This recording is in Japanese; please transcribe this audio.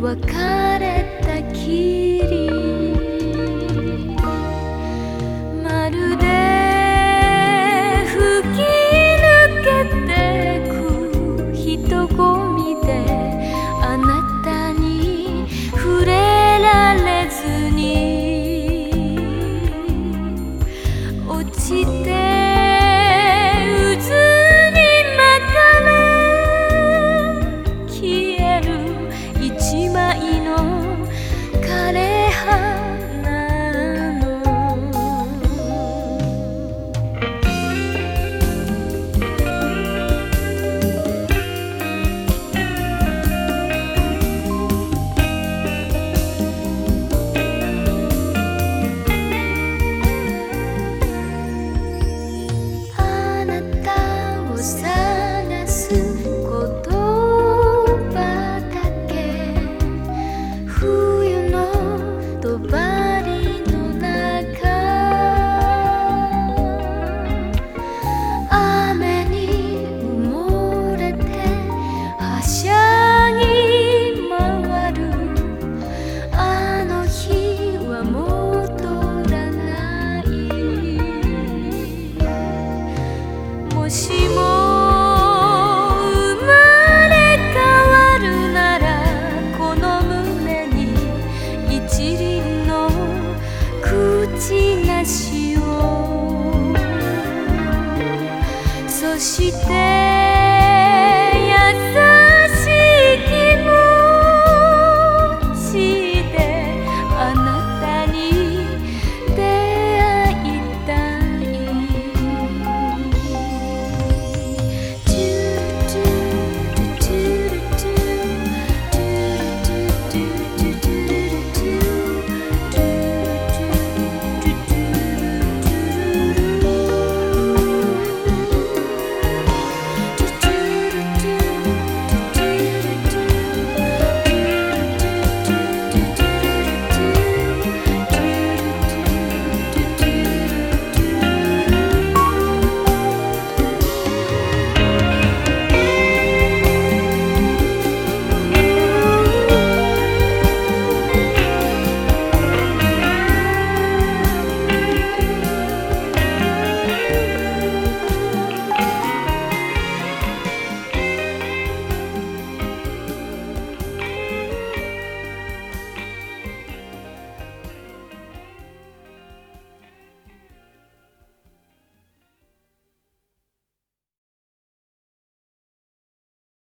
別れた気話を。そして